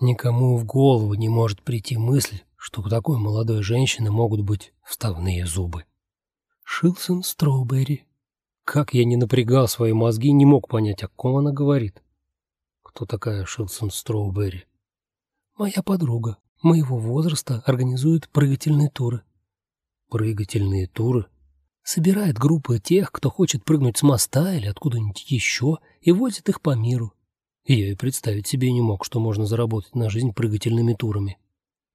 Никому в голову не может прийти мысль, что у такой молодой женщины могут быть вставные зубы. Шилсон Строуберри. Как я не напрягал свои мозги, не мог понять, о ком она говорит. Кто такая Шилсон Строуберри? Моя подруга. Моего возраста организует прыгательные туры. Прыгательные туры? Собирает группы тех, кто хочет прыгнуть с моста или откуда-нибудь еще, и возит их по миру. Я и представить себе не мог, что можно заработать на жизнь прыгательными турами.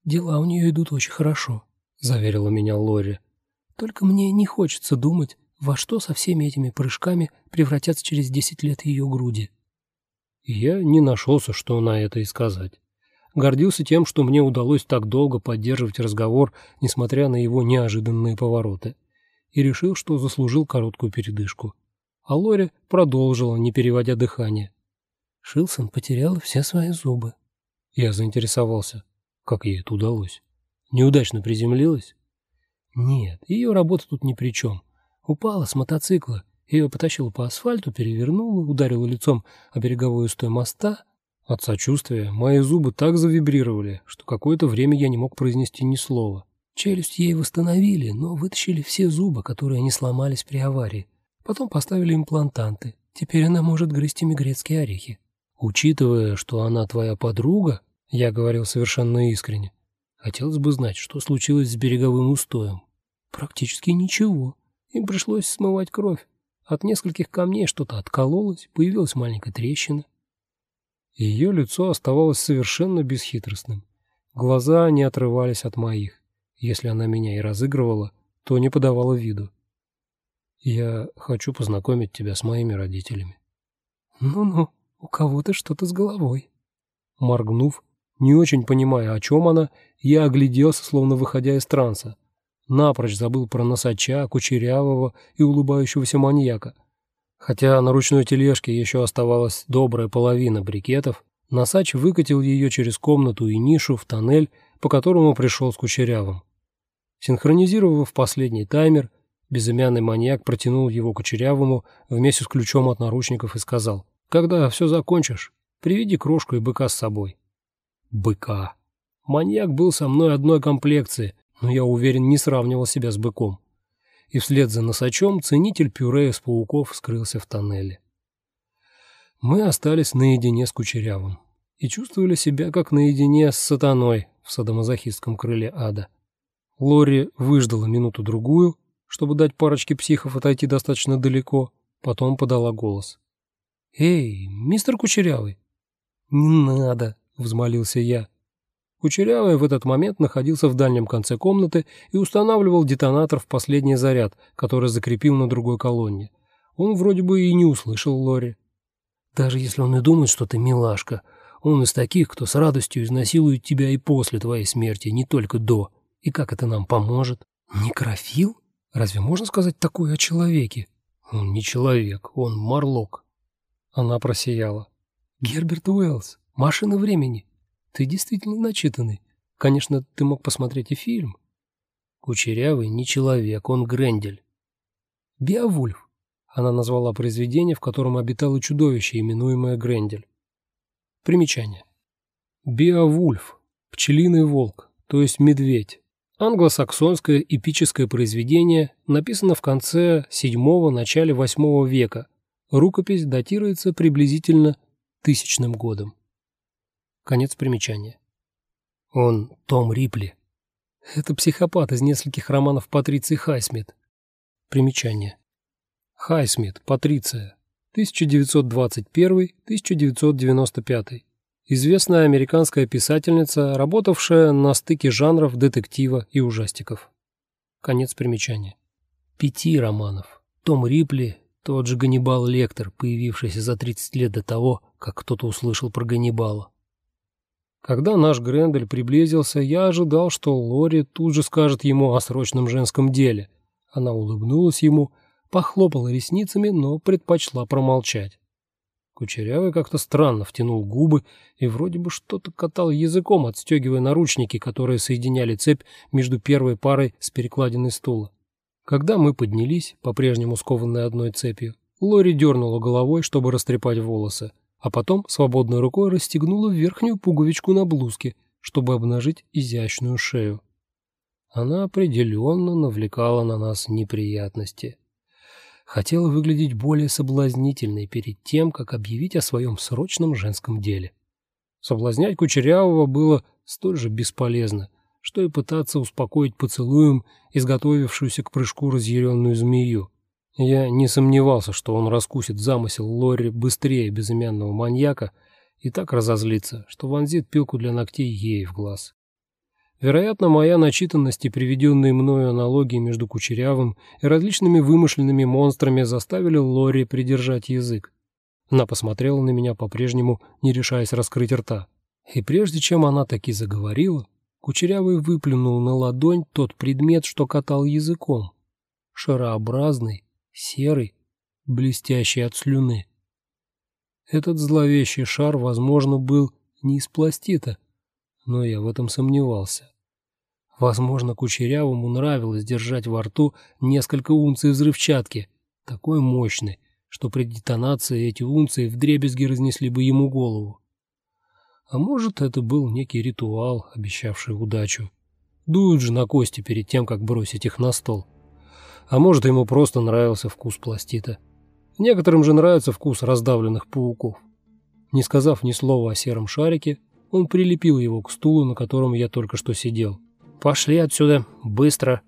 «Дела у нее идут очень хорошо», — заверила меня Лори. «Только мне не хочется думать, во что со всеми этими прыжками превратятся через десять лет ее груди». Я не нашелся, что на это и сказать. Гордился тем, что мне удалось так долго поддерживать разговор, несмотря на его неожиданные повороты, и решил, что заслужил короткую передышку. А Лори продолжила, не переводя дыхание. Шилсон потеряла все свои зубы. Я заинтересовался. Как ей это удалось? Неудачно приземлилась? Нет, ее работа тут ни при чем. Упала с мотоцикла, ее потащило по асфальту, перевернуло, ударило лицом о береговую стой моста. От сочувствия мои зубы так завибрировали, что какое-то время я не мог произнести ни слова. Челюсть ей восстановили, но вытащили все зубы, которые не сломались при аварии. Потом поставили имплантанты. Теперь она может грызть ими грецкие орехи. Учитывая, что она твоя подруга, я говорил совершенно искренне. Хотелось бы знать, что случилось с береговым устоем. Практически ничего. Им пришлось смывать кровь. От нескольких камней что-то откололось, появилась маленькая трещина. Ее лицо оставалось совершенно бесхитростным. Глаза не отрывались от моих. Если она меня и разыгрывала, то не подавала виду. «Я хочу познакомить тебя с моими родителями». «Ну-ну, у кого-то что-то с головой». Моргнув, не очень понимая, о чем она, я огляделся, словно выходя из транса. Напрочь забыл про носача, кучерявого и улыбающегося маньяка. Хотя на ручной тележке еще оставалась добрая половина брикетов, носач выкатил ее через комнату и нишу в тоннель, по которому пришел с кучерявым. Синхронизировав последний таймер, безымянный маньяк протянул его кучерявому вместе с ключом от наручников и сказал, «Когда все закончишь, приведи крошку и быка с собой» быка. Маньяк был со мной одной комплекции, но я уверен, не сравнивал себя с быком. И вслед за носачом ценитель пюре из пауков скрылся в тоннеле. Мы остались наедине с Кучерявым и чувствовали себя как наедине с сатаной в садомазохистском крыле ада. Лори выждала минуту-другую, чтобы дать парочке психов отойти достаточно далеко, потом подала голос. «Эй, мистер Кучерявый!» «Не надо!» взмолился я. Кучерявый в этот момент находился в дальнем конце комнаты и устанавливал детонатор в последний заряд, который закрепил на другой колонне. Он вроде бы и не услышал Лори. «Даже если он и думает, что ты милашка, он из таких, кто с радостью изнасилует тебя и после твоей смерти, не только до. И как это нам поможет? Некрофил? Разве можно сказать такое о человеке? Он не человек, он марлок». Она просияла. «Герберт Уэллс, Машина времени. Ты действительно начитанный. Конечно, ты мог посмотреть и фильм. Кучерявый не человек, он Грендель. Биовульф. Она назвала произведение, в котором обитало чудовище, именуемое Грендель. Примечание. Биовульф. Пчелиный волк, то есть медведь. Англосаксонское эпическое произведение, написано в конце VII – начале VIII века. Рукопись датируется приблизительно тысячным годом. Конец примечания. Он Том Рипли. Это психопат из нескольких романов Патриции Хайсмит. Примечание. Хайсмит, Патриция. 1921-1995. Известная американская писательница, работавшая на стыке жанров детектива и ужастиков. Конец примечания. Пяти романов. Том Рипли, тот же Ганнибал Лектор, появившийся за 30 лет до того, как кто-то услышал про Ганнибала. Когда наш Грендель приблизился, я ожидал, что Лори тут же скажет ему о срочном женском деле. Она улыбнулась ему, похлопала ресницами, но предпочла промолчать. Кучерявый как-то странно втянул губы и вроде бы что-то катал языком, отстегивая наручники, которые соединяли цепь между первой парой с перекладиной стула. Когда мы поднялись, по-прежнему скованные одной цепью, Лори дернула головой, чтобы растрепать волосы. а потом свободной рукой расстегнула верхнюю пуговичку на блузке, чтобы обнажить изящную шею. Она определенно навлекала на нас неприятности. Хотела выглядеть более соблазнительной перед тем, как объявить о своем срочном женском деле. Соблазнять Кучерявого было столь же бесполезно, что и пытаться успокоить поцелуем изготовившуюся к прыжку разъяренную змею. Я не сомневался, что он раскусит замысел Лори быстрее безымянного маньяка и так разозлится, что вонзит пилку для ногтей ей в глаз. Вероятно, моя начитанность и приведенные мною аналогии между Кучерявым и различными вымышленными монстрами заставили Лори придержать язык. Она посмотрела на меня по-прежнему, не решаясь раскрыть рта. И прежде чем она таки заговорила, Кучерявый выплюнул на ладонь тот предмет, что катал языком. Шарообразный, серый, блестящий от слюны. Этот зловещий шар, возможно, был не из пластита, но я в этом сомневался. Возможно, Кучерявому нравилось держать во рту несколько унций взрывчатки, такой мощной, что при детонации эти унции вдребезги разнесли бы ему голову. А может, это был некий ритуал, обещавший удачу. Дуют же на кости перед тем, как бросить их на стол. А может, ему просто нравился вкус пластита. Некоторым же нравится вкус раздавленных пауков. Не сказав ни слова о сером шарике, он прилепил его к стулу, на котором я только что сидел. «Пошли отсюда, быстро!»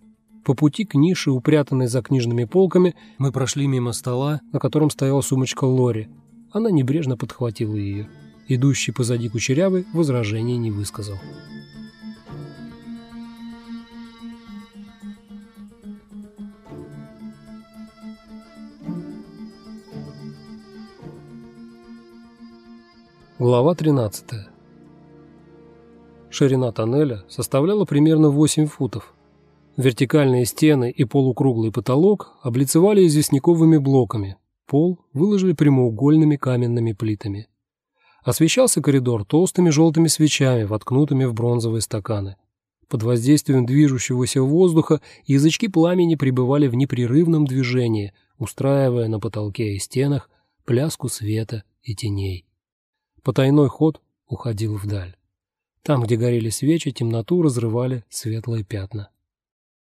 По пути к нише, упрятанной за книжными полками, мы прошли мимо стола, на котором стояла сумочка Лори. Она небрежно подхватила ее. Идущий позади Кучерявый возражения не высказал. Глава 13. Ширина тоннеля составляла примерно 8 футов. Вертикальные стены и полукруглый потолок облицевали известняковыми блоками, пол выложили прямоугольными каменными плитами. Освещался коридор толстыми желтыми свечами, воткнутыми в бронзовые стаканы. Под воздействием движущегося воздуха язычки пламени пребывали в непрерывном движении, устраивая на потолке и стенах пляску света и теней. Потайной ход уходил вдаль. Там, где горели свечи, темноту разрывали светлые пятна.